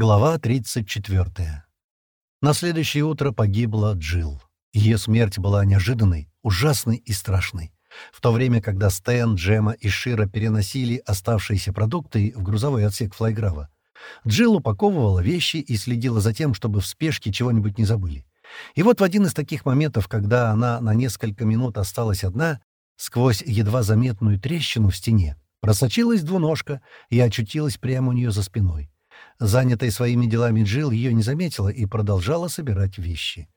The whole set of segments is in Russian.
Глава 34. На следующее утро погибла Джилл. Ее смерть была неожиданной, ужасной и страшной. В то время, когда Стэн, Джема и Шира переносили оставшиеся продукты в грузовой отсек флайграва, Джилл упаковывала вещи и следила за тем, чтобы в спешке чего-нибудь не забыли. И вот в один из таких моментов, когда она на несколько минут осталась одна, сквозь едва заметную трещину в стене, просочилась двуножка и очутилась прямо у нее за спиной. Занятая своими делами Джилл ее не заметила и продолжала собирать вещи.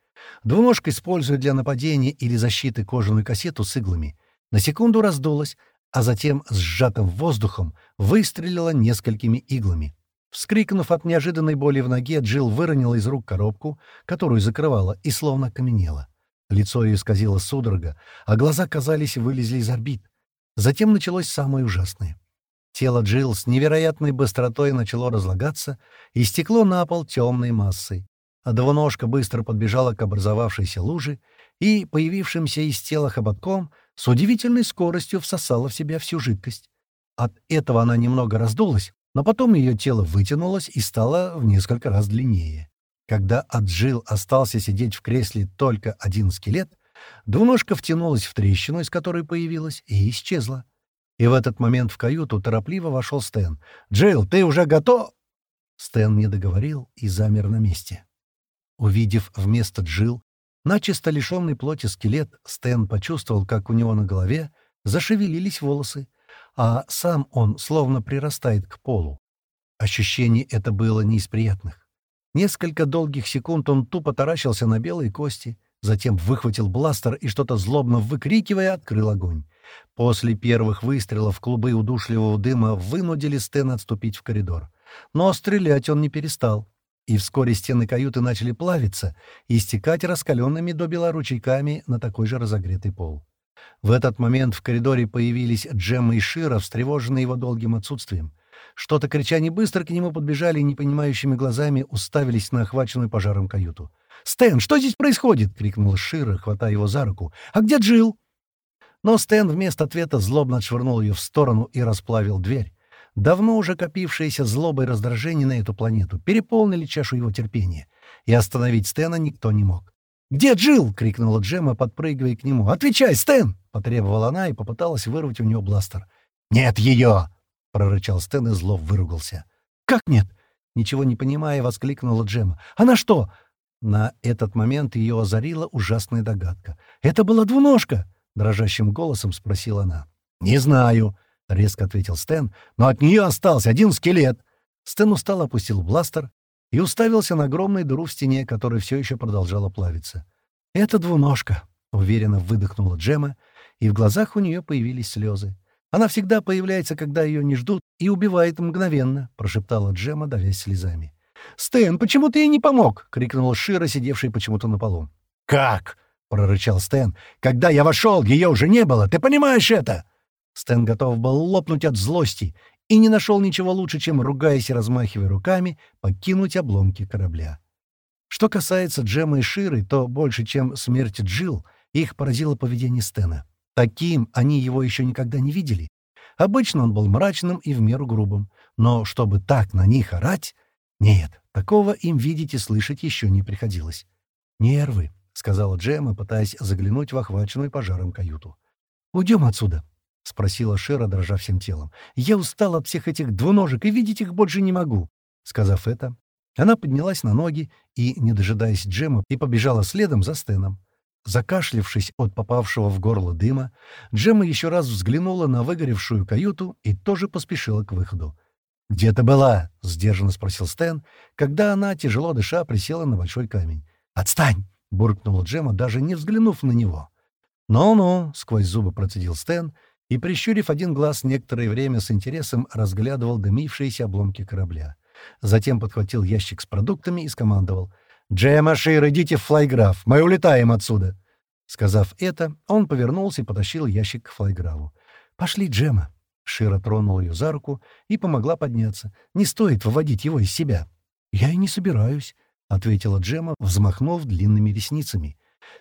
Двуножка, используя для нападения или защиты кожаную кассету с иглами, на секунду раздулась, а затем сжатым воздухом выстрелила несколькими иглами. Вскрикнув от неожиданной боли в ноге, Джилл выронила из рук коробку, которую закрывала, и словно каменела. Лицо ее исказило судорога, а глаза, казались, вылезли из орбит. Затем началось самое ужасное. Тело Джилл с невероятной быстротой начало разлагаться и стекло на пол темной массой. А двуножка быстро подбежала к образовавшейся луже и, появившимся из тела хоботком, с удивительной скоростью всосала в себя всю жидкость. От этого она немного раздулась, но потом ее тело вытянулось и стало в несколько раз длиннее. Когда от Джилл остался сидеть в кресле только один скелет, двуножка втянулась в трещину, из которой появилась, и исчезла. И в этот момент в каюту торопливо вошел Стэн. «Джилл, ты уже готов?» Стэн не договорил и замер на месте. Увидев вместо Джилл начисто лишенный плоти скелет, Стэн почувствовал, как у него на голове зашевелились волосы, а сам он словно прирастает к полу. Ощущение это было не из приятных. Несколько долгих секунд он тупо таращился на белые кости, затем выхватил бластер и, что-то злобно выкрикивая, открыл огонь. После первых выстрелов клубы удушливого дыма вынудили Стэна отступить в коридор. Но стрелять он не перестал. И вскоре стены каюты начали плавиться и стекать раскаленными до бела ручейками на такой же разогретый пол. В этот момент в коридоре появились Джемма и Шира, встревоженные его долгим отсутствием. Что-то крича не быстро к нему подбежали и непонимающими глазами уставились на охваченную пожаром каюту. «Стэн, что здесь происходит?» — крикнул Шира, хватая его за руку. «А где Джилл?» Но Стэн вместо ответа злобно отшвырнул ее в сторону и расплавил дверь. Давно уже копившиеся злоба и раздражение на эту планету переполнили чашу его терпения, и остановить Стэна никто не мог. «Где Джилл?» — крикнула Джема, подпрыгивая к нему. «Отвечай, Стэн!» — потребовала она и попыталась вырвать у него бластер. «Нет ее!» — прорычал Стэн и зло выругался. «Как нет?» — ничего не понимая, воскликнула Джема. «Она что?» На этот момент ее озарила ужасная догадка. «Это была двуножка!» — дрожащим голосом спросила она. «Не знаю», — резко ответил Стэн, — «но от нее остался один скелет». Стэн устал опустил бластер и уставился на огромную дыру в стене, которая все еще продолжала плавиться. «Это двуножка», — уверенно выдохнула Джема, и в глазах у нее появились слезы. «Она всегда появляется, когда ее не ждут, и убивает мгновенно», — прошептала Джема, давясь слезами. «Стэн, почему ты ей не помог?» — крикнула Шира, сидевшая почему-то на полу. «Как?» прорычал Стэн. «Когда я вошел, ее уже не было. Ты понимаешь это?» Стэн готов был лопнуть от злости и не нашел ничего лучше, чем, ругаясь и размахивая руками, покинуть обломки корабля. Что касается Джема и Ширы, то больше, чем смерть Джил, их поразило поведение Стэна. Таким они его еще никогда не видели. Обычно он был мрачным и в меру грубым, но чтобы так на них орать... Нет, такого им видеть и слышать еще не приходилось. Нервы, — сказала Джема, пытаясь заглянуть в охваченную пожаром каюту. «Уйдем отсюда», — спросила Шера, дрожа всем телом. «Я устал от всех этих двуножек и видеть их больше не могу». Сказав это, она поднялась на ноги и, не дожидаясь Джема, и побежала следом за Стеном. Закашлившись от попавшего в горло дыма, Джема еще раз взглянула на выгоревшую каюту и тоже поспешила к выходу. «Где ты была?» — сдержанно спросил Стэн, когда она, тяжело дыша, присела на большой камень. «Отстань!» — буркнула Джема, даже не взглянув на него. «Ну-ну», — сквозь зубы процедил Стэн, и, прищурив один глаз, некоторое время с интересом разглядывал дымившиеся обломки корабля. Затем подхватил ящик с продуктами и скомандовал. «Джема, Шир, идите в флайграф, мы улетаем отсюда!» Сказав это, он повернулся и потащил ящик к флайграву. «Пошли, Джема!» Шира тронула ее за руку и помогла подняться. «Не стоит выводить его из себя». «Я и не собираюсь», — ответила Джема, взмахнув длинными ресницами.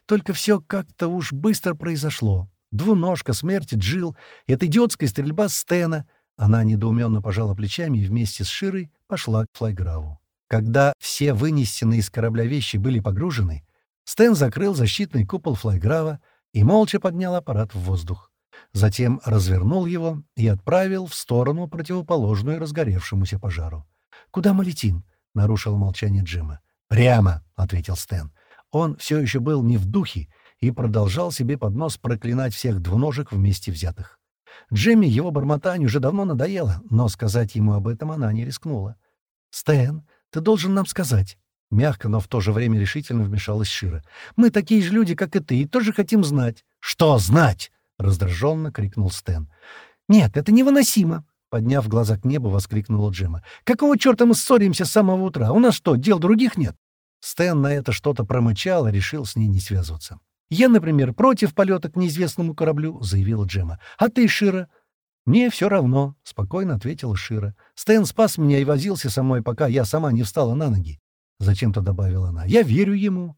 «Только все как-то уж быстро произошло. Двуножка, смерть Джил, эта идиотская стрельба Стена». Она недоуменно пожала плечами и вместе с Широй пошла к флайграву. Когда все вынесенные из корабля вещи были погружены, Стэн закрыл защитный купол флайграва и молча поднял аппарат в воздух. Затем развернул его и отправил в сторону, противоположную разгоревшемуся пожару. «Куда мы летим?» — нарушил молчание Джима. «Прямо», — ответил Стэн. Он все еще был не в духе и продолжал себе под нос проклинать всех двуножек вместе взятых. Джимми его бормотание уже давно надоело, но сказать ему об этом она не рискнула. «Стэн, ты должен нам сказать». Мягко, но в то же время решительно вмешалась Шира. «Мы такие же люди, как и ты, и тоже хотим знать». «Что знать?» — раздраженно крикнул Стэн. «Нет, это невыносимо!» — подняв глаза к небу, воскликнула Джема. «Какого черта мы ссоримся с самого утра? У нас что, дел других нет?» Стэн на это что-то промычал и решил с ней не связываться. «Я, например, против полета к неизвестному кораблю», — заявила Джема. «А ты, Шира?» «Мне все равно», — спокойно ответила Шира. «Стэн спас меня и возился со мной, пока я сама не встала на ноги. Зачем-то добавила она. «Я верю ему».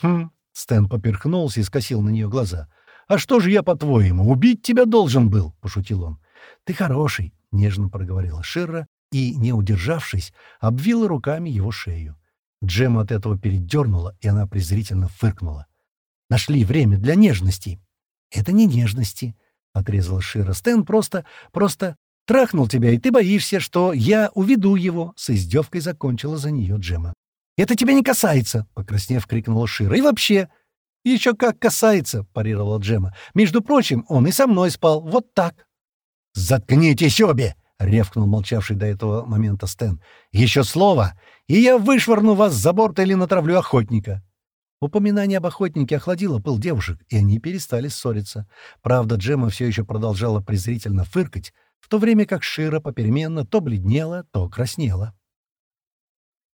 «Хм». Стэн поперхнулся и скосил на нее глаза. «А что же я, по-твоему, убить тебя должен был?» — пошутил он. «Ты хороший», — нежно проговорила Ширра и, не удержавшись, обвила руками его шею. Джема от этого передернула, и она презрительно фыркнула. «Нашли время для нежности». «Это не нежности», — отрезала Шира. «Стэн просто... просто трахнул тебя, и ты боишься, что я уведу его», — с издевкой закончила за нее Джема. «Это тебя не касается!» — покраснев, крикнула Шира. «И вообще...» «Еще как касается!» — парировала Джема. «Между прочим, он и со мной спал. Вот так!» «Заткнитесь обе!» — ревкнул молчавший до этого момента Стэн. «Еще слово, и я вышвырну вас за борт или натравлю охотника!» Упоминание об охотнике охладило пыл девушек, и они перестали ссориться. Правда, Джема все еще продолжала презрительно фыркать, в то время как Шира попеременно то бледнела, то краснела.